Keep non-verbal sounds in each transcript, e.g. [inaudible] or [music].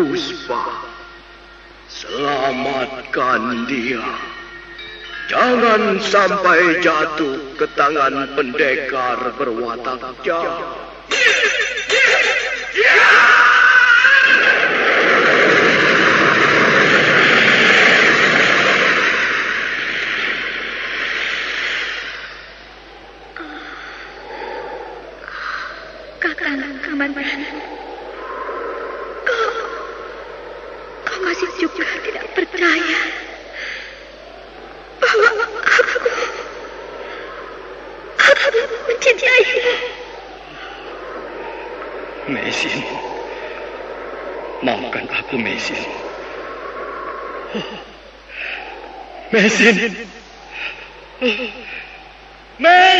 Puspa. Selamatkan dia. Jangan sampai jatuh ke tangan pendekar berwatak jahat. Kakang Kamandanu, kau, kau masih juga tidak percaya bahwa aku, aku mencintaimu. Mesin, maafkan aku Mesin. Mesin. Mesin.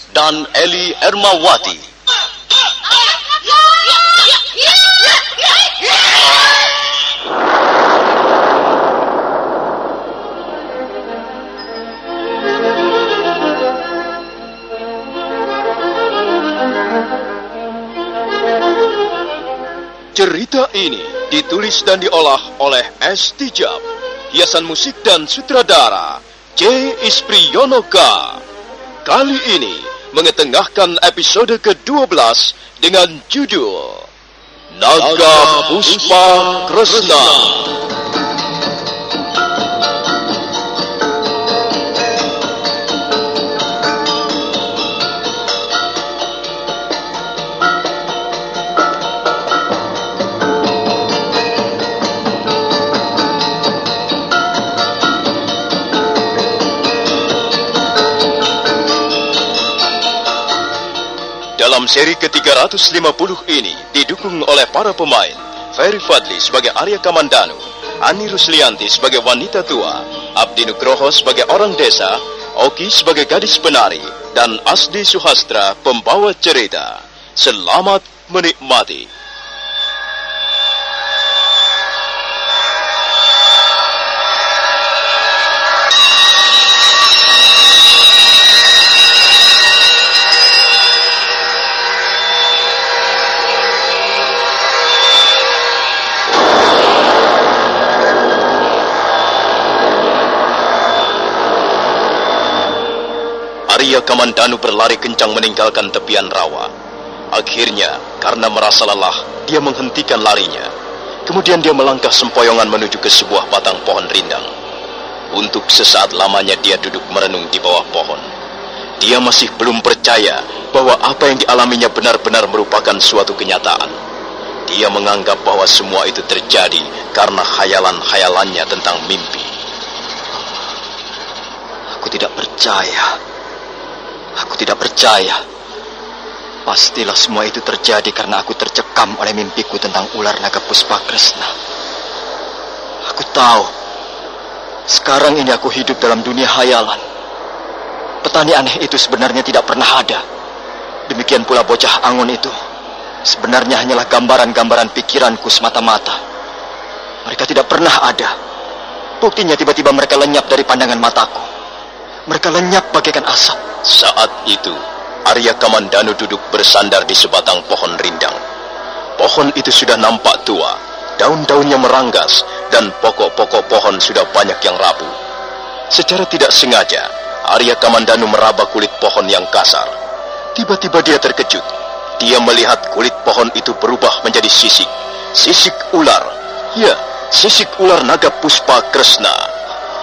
dan Eli Ermawati. Cerita ini ditulis dan diolah oleh S. Tijab, hiasan musik dan sutradara J. Ispriyonoka. Kali ini mengetengahkan episode ke-12 dengan judul Naga Puspa Kresna. Dalam seri ke-350 ini didukung oleh para pemain Ferry Fadli sebagai Arya Kamandanu, Ani Ruslianti sebagai wanita tua, Abdi Nugroho sebagai orang desa, Oki sebagai gadis penari, dan Asdi Suhastra pembawa cerita. Selamat menikmati. Arya Kamandanu berlari kencang meninggalkan tepian rawa. Akhirnya, karena merasa lelah, dia menghentikan larinya. Kemudian dia melangkah sempoyongan menuju ke sebuah batang pohon rindang. Untuk sesaat lamanya dia duduk merenung di bawah pohon. Dia masih belum percaya bahwa apa yang dialaminya benar-benar merupakan suatu kenyataan. Dia menganggap bahwa semua itu terjadi karena khayalan-khayalannya tentang mimpi. Aku tidak percaya. Aku tidak percaya. Pastilah semua itu terjadi karena aku tercekam oleh mimpiku tentang ular naga puspa Kresna. Aku tahu. Sekarang ini aku hidup dalam dunia hayalan. Petani aneh itu sebenarnya tidak pernah ada. Demikian pula bocah angon itu. Sebenarnya hanyalah gambaran-gambaran pikiranku semata-mata. Mereka tidak pernah ada. Buktinya tiba-tiba mereka lenyap dari pandangan mataku. Mereka lenyap bagaikan asap. Saat itu, Arya Kamandanu duduk bersandar di sebatang pohon rindang. Pohon itu sudah nampak tua, daun-daunnya meranggas, dan pokok-pokok pohon sudah banyak yang rapuh. Secara tidak sengaja, Arya Kamandanu meraba kulit pohon yang kasar. Tiba-tiba dia terkejut. Dia melihat kulit pohon itu berubah menjadi sisik. Sisik ular. Ya, sisik ular naga puspa kresna.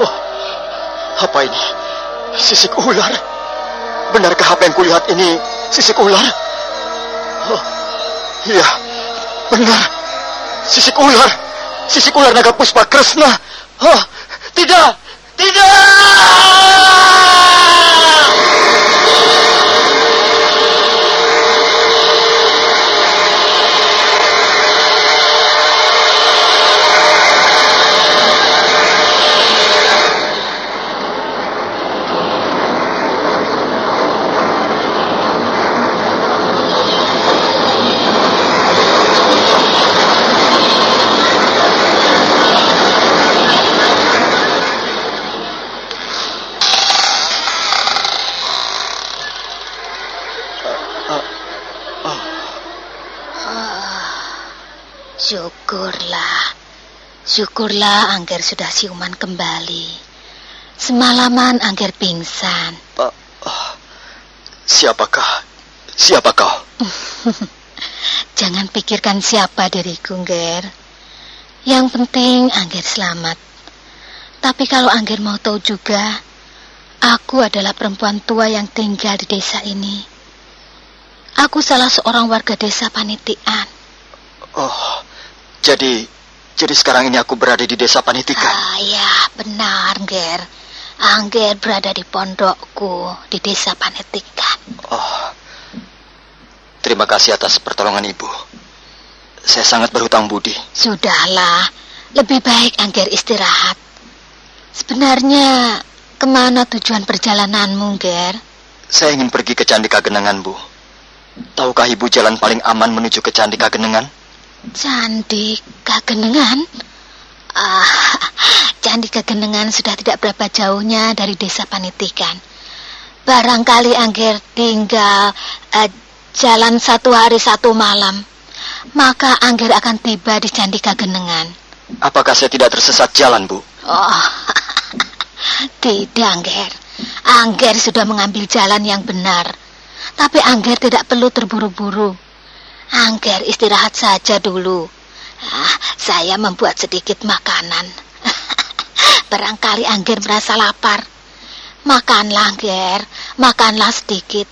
Oh, apa ini? Sisik ular? Benarkah apa yang kulihat ini sisik ular? Oh, iya, benar. Sisik ular. Sisik ular naga puspa kresna. Oh, tidak, tidak! Syukurlah. Syukurlah Angger sudah siuman kembali. Semalaman Angger pingsan. Uh, uh, siapakah? Siapa kau? [laughs] Jangan pikirkan siapa diriku, Angger. Yang penting Angger selamat. Tapi kalau Angger mau tahu juga, aku adalah perempuan tua yang tinggal di desa ini. Aku salah seorang warga desa Panitian. Oh, jadi, jadi sekarang ini aku berada di desa Panitikan. Ah, ya, benar, Ger. Angger berada di pondokku di desa Panitikan. Oh, terima kasih atas pertolongan ibu. Saya sangat berhutang budi. Sudahlah, lebih baik Angger istirahat. Sebenarnya, ke mana tujuan perjalananmu, Ger? Saya ingin pergi ke Candi Kagenengan, Bu. Tahukah ibu jalan paling aman menuju ke Candi Kagenengan? Candi Kagenengan? Ah, [laughs] Candi Kagenengan sudah tidak berapa jauhnya dari desa Panitikan. Barangkali Angger tinggal uh, jalan satu hari satu malam. Maka Angger akan tiba di Candi Kagenengan. Apakah saya tidak tersesat jalan, Bu? Oh, [laughs] tidak, Angger. Angger sudah mengambil jalan yang benar. Tapi Angger tidak perlu terburu-buru. Angger istirahat saja dulu. Ah, saya membuat sedikit makanan. [laughs] Barangkali Angger merasa lapar. Makanlah, Angger. Makanlah sedikit.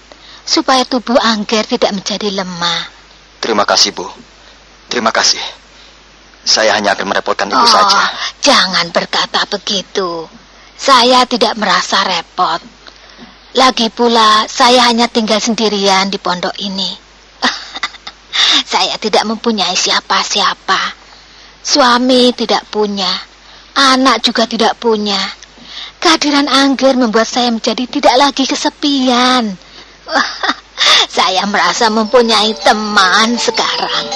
Supaya tubuh Angger tidak menjadi lemah. Terima kasih, Bu. Terima kasih. Saya hanya akan merepotkan ibu oh, saja. Jangan berkata begitu. Saya tidak merasa repot. Lagi pula, saya hanya tinggal sendirian di pondok ini. Saya tidak mempunyai siapa-siapa. Suami tidak punya. Anak juga tidak punya. Kehadiran Angger membuat saya menjadi tidak lagi kesepian. [laughs] saya merasa mempunyai teman sekarang.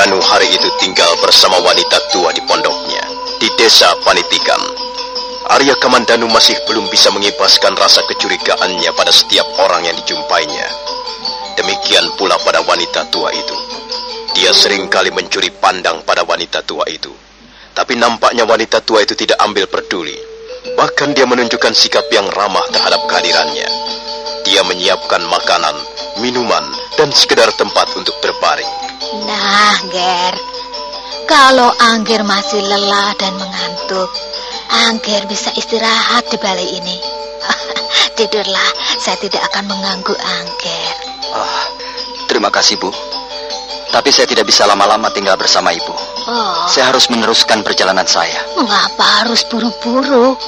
Kamandanu hari itu tinggal bersama wanita tua di pondoknya, di desa Panitikan. Arya Kamandanu masih belum bisa mengibaskan rasa kecurigaannya pada setiap orang yang dijumpainya. Demikian pula pada wanita tua itu. Dia sering kali mencuri pandang pada wanita tua itu. Tapi nampaknya wanita tua itu tidak ambil peduli. Bahkan dia menunjukkan sikap yang ramah terhadap kehadirannya. Dia menyiapkan makanan, minuman, dan sekedar tempat untuk berbaring. Nah, Ger. Kalau Angger masih lelah dan mengantuk, Angger bisa istirahat di balai ini. [laughs] Tidurlah, saya tidak akan mengganggu Angger. Ah, terima kasih, Bu. Tapi saya tidak bisa lama-lama tinggal bersama Ibu. Oh, Saya harus meneruskan perjalanan saya. mengapa harus buru-buru?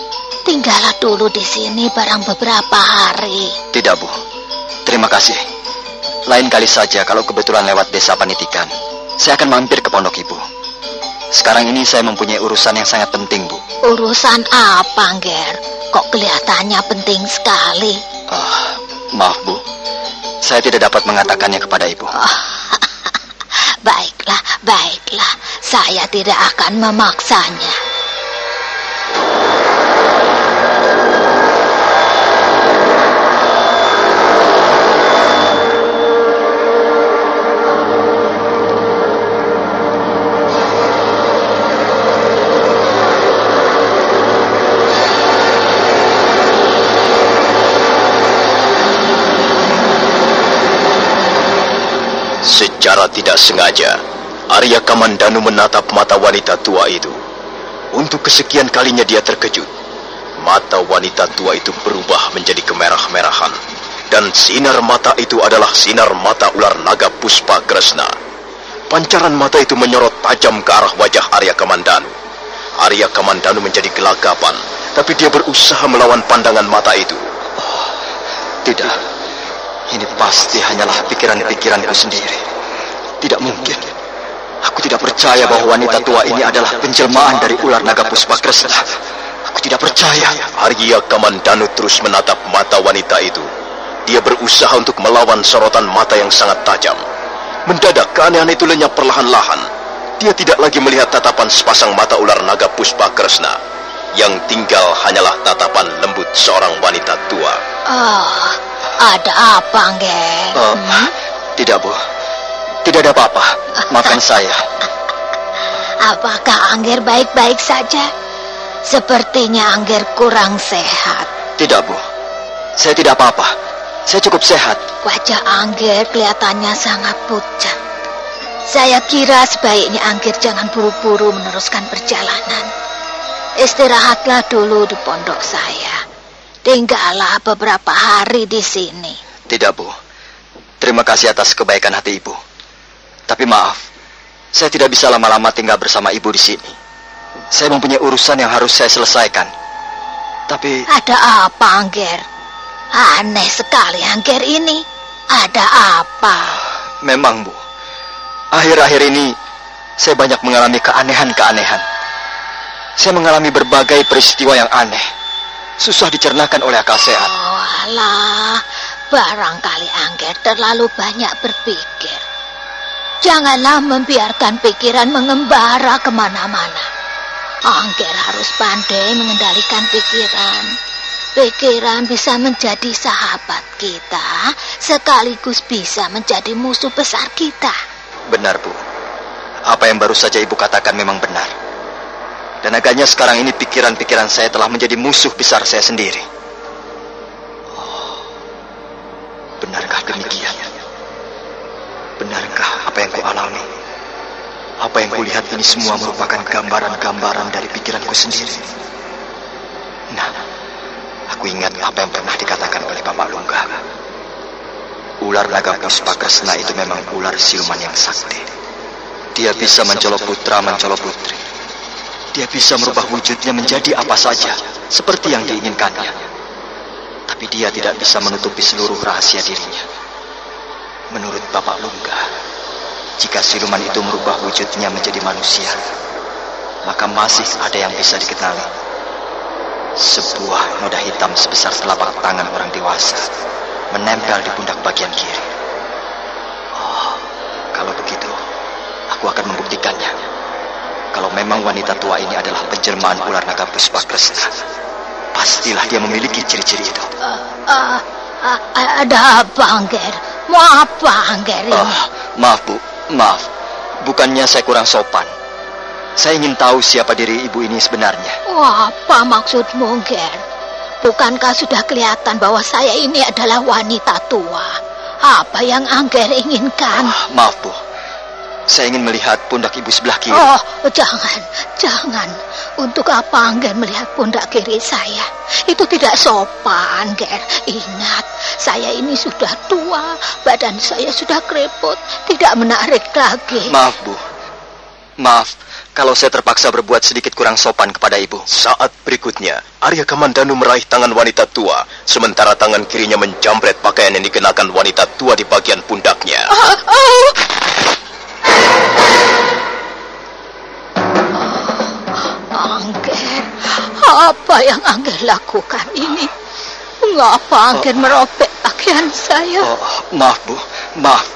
Tinggallah dulu di sini barang beberapa hari. Tidak, Bu. Terima kasih. Lain kali saja kalau kebetulan lewat desa Panitikan, saya akan mampir ke pondok Ibu. Sekarang ini saya mempunyai urusan yang sangat penting, Bu. Urusan apa, Ger? Kok kelihatannya penting sekali? Ah, maaf, Bu. Saya tidak dapat mengatakannya kepada ibu. Oh, [laughs] baiklah, baiklah. Saya tidak akan memaksanya. Secara tidak sengaja, Arya Kamandanu menatap mata wanita tua itu. Untuk kesekian kalinya dia terkejut. Mata wanita tua itu berubah menjadi kemerah-merahan. Dan sinar mata itu adalah sinar mata ular naga Puspa Kresna. Pancaran mata itu menyorot tajam ke arah wajah Arya Kamandanu. Arya Kamandanu menjadi gelagapan, tapi dia berusaha melawan pandangan mata itu. Oh, tidak, ini pasti hanyalah pikiran-pikiranku sendiri. Tidak mungkin. Aku tidak percaya bahwa wanita tua ini adalah penjelmaan dari ular naga puspa kresna. Aku tidak percaya. Arya Kamandanu terus menatap mata wanita itu. Dia berusaha untuk melawan sorotan mata yang sangat tajam. Mendadak keanehan itu lenyap perlahan-lahan. Dia tidak lagi melihat tatapan sepasang mata ular naga puspa kresna. Yang tinggal hanyalah tatapan lembut seorang wanita tua. Oh, ada apa, Angger? Uh, hmm? Tidak, Bu. Tidak ada apa-apa. Makan [laughs] saya. Apakah Angger baik-baik saja? Sepertinya Angger kurang sehat. Tidak, Bu. Saya tidak apa-apa. Saya cukup sehat. Wajah Angger kelihatannya sangat pucat. Saya kira sebaiknya Angger jangan buru-buru meneruskan perjalanan. Istirahatlah dulu di pondok saya. Tinggallah beberapa hari di sini. Tidak, Bu. Terima kasih atas kebaikan hati Ibu. Tapi maaf, saya tidak bisa lama-lama tinggal bersama Ibu di sini. Saya mempunyai urusan yang harus saya selesaikan. Tapi... Ada apa, Angger? Aneh sekali, Angger ini. Ada apa? Memang, Bu. Akhir-akhir ini, saya banyak mengalami keanehan-keanehan. Saya mengalami berbagai peristiwa yang aneh susah dicernakan oleh akal sehat. Oh, alah, barangkali Angger terlalu banyak berpikir. Janganlah membiarkan pikiran mengembara ke mana-mana. Angger harus pandai mengendalikan pikiran. Pikiran bisa menjadi sahabat kita, sekaligus bisa menjadi musuh besar kita. Benar, Bu. Apa yang baru saja Ibu katakan memang benar. Dan agaknya sekarang ini pikiran-pikiran saya telah menjadi musuh besar saya sendiri. Oh, benarkah demikian? Benarkah apa yang kualami? Apa yang kulihat ini semua merupakan gambaran-gambaran dari pikiranku sendiri? Nah, aku ingat apa yang pernah dikatakan oleh Bapak Lungga. Ular naga puspa kresna itu memang ular siluman yang sakti. Dia bisa mencolok putra, mencolok putri. Dia bisa merubah wujudnya menjadi apa saja, seperti yang diinginkannya. Tapi dia tidak bisa menutupi seluruh rahasia dirinya. Menurut Bapak Lungga, jika siluman itu merubah wujudnya menjadi manusia, maka masih ada yang bisa dikenali. Sebuah noda hitam sebesar telapak tangan orang dewasa menempel di pundak bagian kiri. Oh, kalau begitu, aku akan membuktikannya. Kalau memang wanita tua ini adalah penjelmaan ular naga puspa kresna, pastilah dia memiliki ciri-ciri itu. Uh, uh, uh, ada apa, Angger? Mau apa, Angger? Uh, maaf, Bu. Maaf. Bukannya saya kurang sopan. Saya ingin tahu siapa diri ibu ini sebenarnya. Wah, apa maksudmu, Angger? Bukankah sudah kelihatan bahwa saya ini adalah wanita tua? Apa yang Angger inginkan? Oh, maaf, Bu. Saya ingin melihat pundak ibu sebelah kiri. Oh, jangan, jangan. Untuk apa Angger melihat pundak kiri saya? Itu tidak sopan, Ger. Ingat, saya ini sudah tua, badan saya sudah kerepot, tidak menarik lagi. Maaf, Bu. Maaf, kalau saya terpaksa berbuat sedikit kurang sopan kepada ibu. Saat berikutnya, Arya Kamandanu meraih tangan wanita tua, sementara tangan kirinya menjambret pakaian yang dikenakan wanita tua di bagian pundaknya. Oh, oh. Angger, apa yang Angger lakukan ini? Mengapa Angger oh. merobek pakaian saya? Oh, Maaf, Bu. Maaf.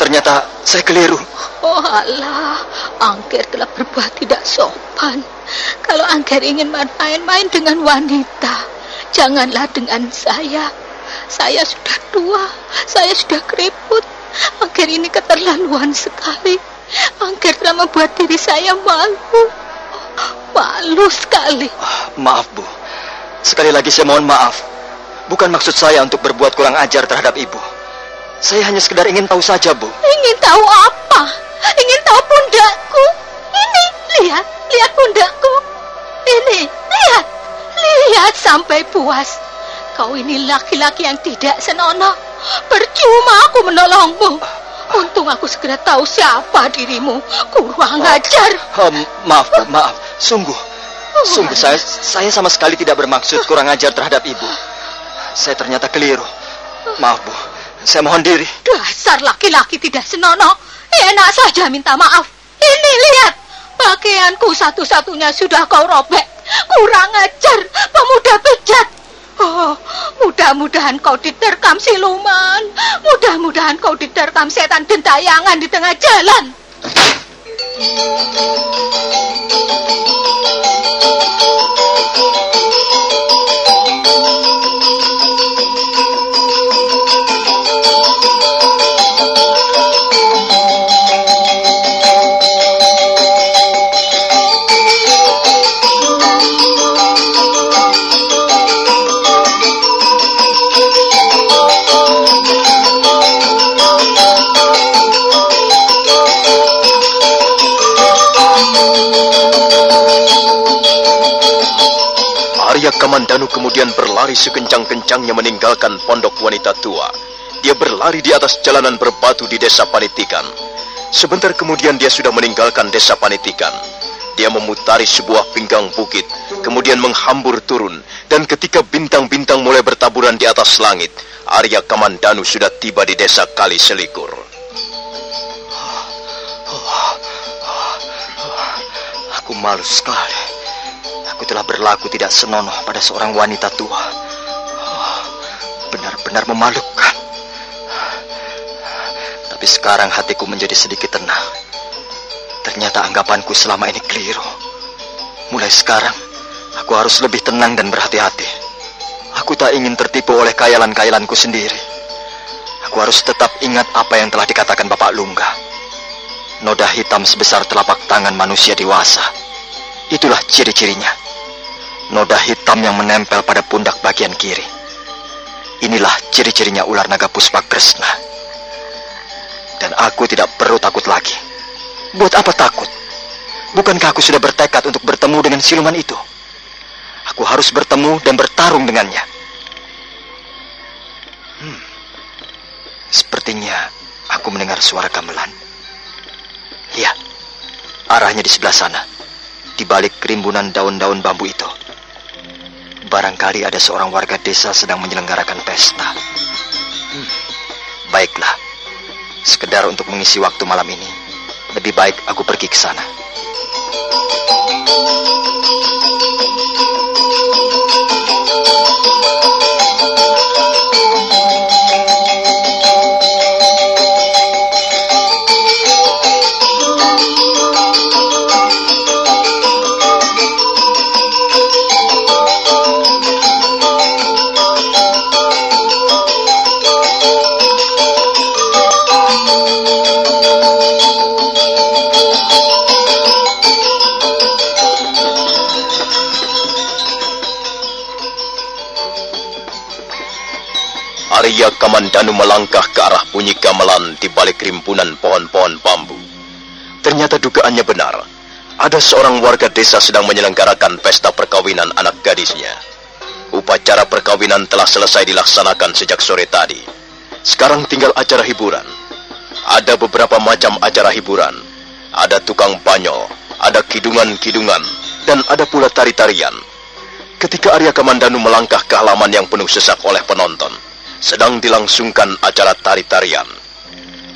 Ternyata saya keliru. Oh alah, Angger telah berbuat tidak sopan. Kalau Angger ingin main-main dengan wanita, janganlah dengan saya. Saya sudah tua, saya sudah keriput. Angger ini keterlaluan sekali. Angger telah membuat diri saya malu. Malu sekali. Maaf, Bu. Sekali lagi saya mohon maaf. Bukan maksud saya untuk berbuat kurang ajar terhadap Ibu. Saya hanya sekedar ingin tahu saja, Bu. Ingin tahu apa? Ingin tahu pundakku? Ini, lihat, lihat pundakku. Ini, lihat, lihat sampai puas. Kau ini laki-laki yang tidak senonoh. Percuma aku menolongmu. Untung aku segera tahu siapa dirimu. Kurang ajar. Oh, maaf, Bu, maaf. Sungguh, sungguh saya saya sama sekali tidak bermaksud kurang ajar terhadap Ibu. Saya ternyata keliru. Maaf, Bu. Saya mohon diri. Dasar laki-laki tidak senonoh. Enak saja minta maaf. Ini lihat. Pakaianku satu-satunya sudah kau robek. Kurang ajar. Pemuda bejat. Oh, mudah-mudahan kau diterkam siluman. Mudah-mudahan kau diterkam setan dentayangan di tengah jalan. Arya kemudian berlari sekencang-kencangnya meninggalkan pondok wanita tua. Dia berlari di atas jalanan berbatu di desa Panitikan. Sebentar kemudian dia sudah meninggalkan desa Panitikan. Dia memutari sebuah pinggang bukit, kemudian menghambur turun, dan ketika bintang-bintang mulai bertaburan di atas langit, Arya Kamandanu sudah tiba di desa Kali Selikur. Aku malu sekali. Telah berlaku tidak senonoh pada seorang wanita tua. Oh, Benar-benar memalukan. Tapi sekarang hatiku menjadi sedikit tenang. Ternyata anggapanku selama ini keliru. Mulai sekarang, aku harus lebih tenang dan berhati-hati. Aku tak ingin tertipu oleh kayalan-kayalanku sendiri. Aku harus tetap ingat apa yang telah dikatakan Bapak Lungga. Noda hitam sebesar telapak tangan manusia dewasa. Itulah ciri-cirinya. Noda hitam yang menempel pada pundak bagian kiri. Inilah ciri-cirinya ular naga puspa Kresna. Dan aku tidak perlu takut lagi. Buat apa takut? Bukankah aku sudah bertekad untuk bertemu dengan siluman itu? Aku harus bertemu dan bertarung dengannya. Hmm. Sepertinya aku mendengar suara gamelan. Iya, arahnya di sebelah sana, di balik kerimbunan daun-daun bambu itu. Barangkali ada seorang warga desa sedang menyelenggarakan pesta. Hmm, baiklah, sekedar untuk mengisi waktu malam ini, lebih baik aku pergi ke sana. Arya Kamandanu melangkah ke arah bunyi gamelan di balik rimpunan pohon-pohon bambu. Ternyata dugaannya benar. Ada seorang warga desa sedang menyelenggarakan pesta perkawinan anak gadisnya. Upacara perkawinan telah selesai dilaksanakan sejak sore tadi. Sekarang tinggal acara hiburan. Ada beberapa macam acara hiburan. Ada tukang banyo, ada kidungan-kidungan, dan ada pula tari-tarian. Ketika Arya Kamandanu melangkah ke halaman yang penuh sesak oleh penonton, sedang dilangsungkan acara tari-tarian.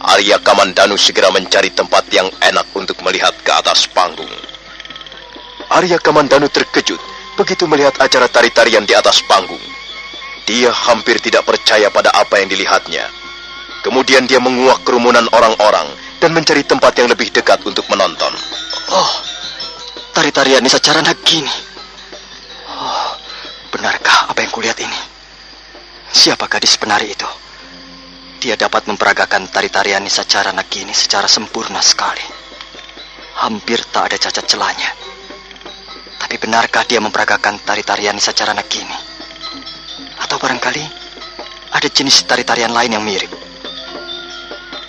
Arya Kamandanu segera mencari tempat yang enak untuk melihat ke atas panggung. Arya Kamandanu terkejut begitu melihat acara tari-tarian di atas panggung. Dia hampir tidak percaya pada apa yang dilihatnya. Kemudian dia menguak kerumunan orang-orang dan mencari tempat yang lebih dekat untuk menonton. Oh, tari-tarian Nisa Carana gini. Oh, benarkah apa yang kulihat ini? Siapa gadis penari itu? Dia dapat memperagakan tari-tarian Nisa Carana gini secara sempurna sekali. Hampir tak ada cacat celahnya. Tapi benarkah dia memperagakan tari-tarian Nisa Carana gini? Atau barangkali ada jenis tari-tarian lain yang mirip?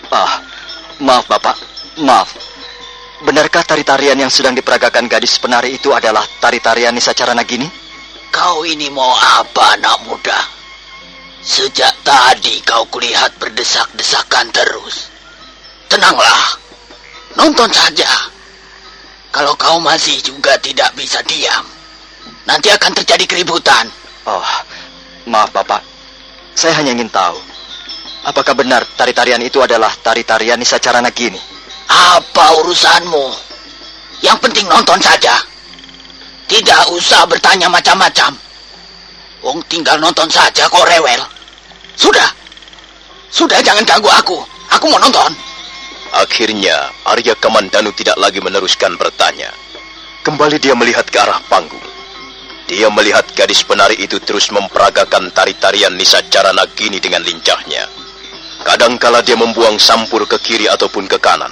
Ah, maaf Bapak, maaf. Benarkah tari-tarian yang sedang diperagakan gadis penari itu adalah tari-tarian Nisa Carana gini? Kau ini mau apa, anak muda? Sejak tadi kau kulihat berdesak-desakan terus. Tenanglah, nonton saja. Kalau kau masih juga tidak bisa diam, nanti akan terjadi keributan. Oh, maaf Bapak. Saya hanya ingin tahu, apakah benar tari-tarian itu adalah tari-tarian Nisa Carana gini? Apa urusanmu? Yang penting nonton saja. Tidak usah bertanya macam-macam. Wong tinggal nonton saja kok rewel. Sudah. Sudah jangan ganggu aku. Aku mau nonton. Akhirnya, Arya Kamandanu tidak lagi meneruskan bertanya. Kembali dia melihat ke arah panggung. Dia melihat gadis penari itu terus memperagakan tari-tarian Nisa Carana Gini dengan lincahnya. Kadangkala dia membuang sampur ke kiri ataupun ke kanan.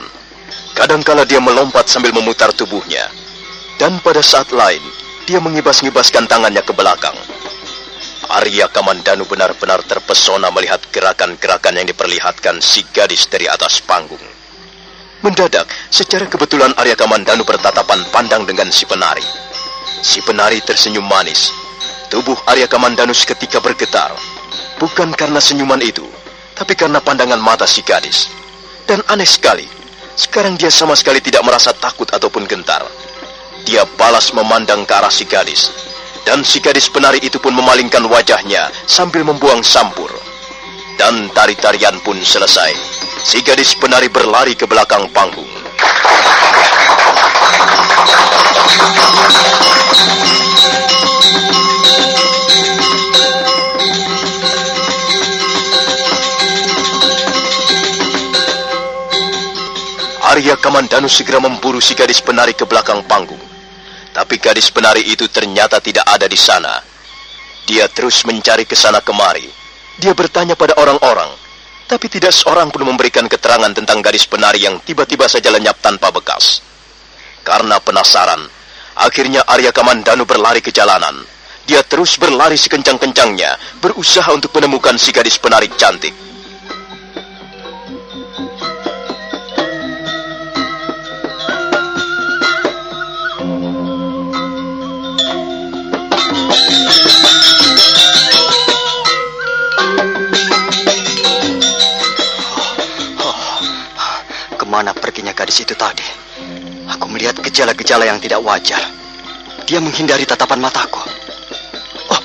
Kadangkala dia melompat sambil memutar tubuhnya. Dan pada saat lain, dia mengibas-ngibaskan tangannya ke belakang. Arya Kamandanu benar-benar terpesona melihat gerakan-gerakan yang diperlihatkan si gadis dari atas panggung. Mendadak, secara kebetulan Arya Kamandanu bertatapan pandang dengan si penari. Si penari tersenyum manis. Tubuh Arya Kamandanu seketika bergetar. Bukan karena senyuman itu, tapi karena pandangan mata si gadis. Dan aneh sekali, sekarang dia sama sekali tidak merasa takut ataupun gentar. Dia balas memandang ke arah si gadis. Dan si gadis penari itu pun memalingkan wajahnya sambil membuang sampur. Dan tari-tarian pun selesai. Si gadis penari berlari ke belakang panggung. Arya Kamandanu segera memburu si gadis penari ke belakang panggung. Tapi gadis penari itu ternyata tidak ada di sana. Dia terus mencari ke sana kemari. Dia bertanya pada orang-orang, tapi tidak seorang pun memberikan keterangan tentang gadis penari yang tiba-tiba saja lenyap tanpa bekas. Karena penasaran, akhirnya Arya Kamandanu berlari ke jalanan. Dia terus berlari sekencang-kencangnya, berusaha untuk menemukan si gadis penari cantik. Gejala-gejala yang tidak wajar. Dia menghindari tatapan mataku. Oh,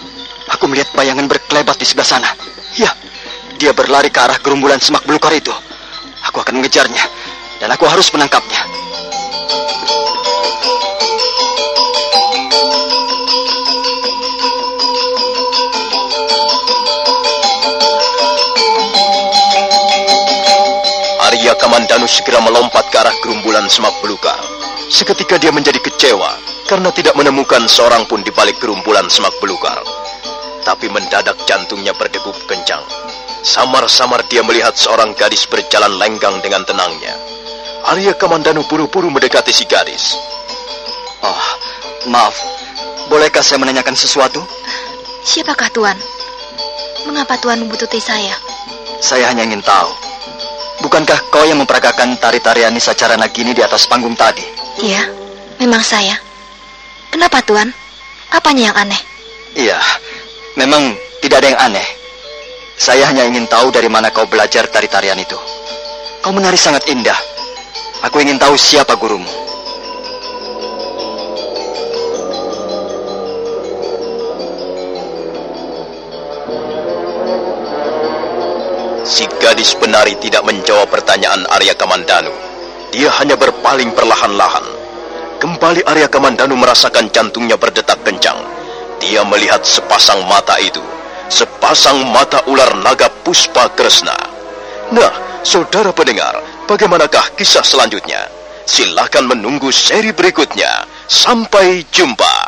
aku melihat bayangan berkelebat di sebelah sana. Ya, dia berlari ke arah gerumbulan semak belukar itu. Aku akan mengejarnya, dan aku harus menangkapnya. Arya Kamandanu segera melompat ke arah gerumbulan semak belukar. Seketika dia menjadi kecewa karena tidak menemukan seorang pun di balik gerumbulan semak belukar. Tapi mendadak jantungnya berdegup kencang. Samar-samar dia melihat seorang gadis berjalan lenggang dengan tenangnya. Arya Kamandanu buru-buru mendekati si gadis. Oh, maaf. Bolehkah saya menanyakan sesuatu? Siapakah Tuan? Mengapa Tuan membutuhkan saya? Saya hanya ingin tahu. Bukankah kau yang memperagakan tari-tarian Nisa Carana gini di atas panggung tadi? Iya, memang saya. Kenapa Tuan? Apanya yang aneh? Iya, memang tidak ada yang aneh. Saya hanya ingin tahu dari mana kau belajar tari-tarian itu. Kau menari sangat indah. Aku ingin tahu siapa gurumu. Si gadis penari tidak menjawab pertanyaan Arya Kamandanu. Dia hanya berpaling perlahan-lahan. Kembali Arya Kamandanu merasakan jantungnya berdetak kencang. Dia melihat sepasang mata itu. Sepasang mata ular naga Puspa Kresna. Nah, saudara pendengar, bagaimanakah kisah selanjutnya? Silakan menunggu seri berikutnya. Sampai jumpa.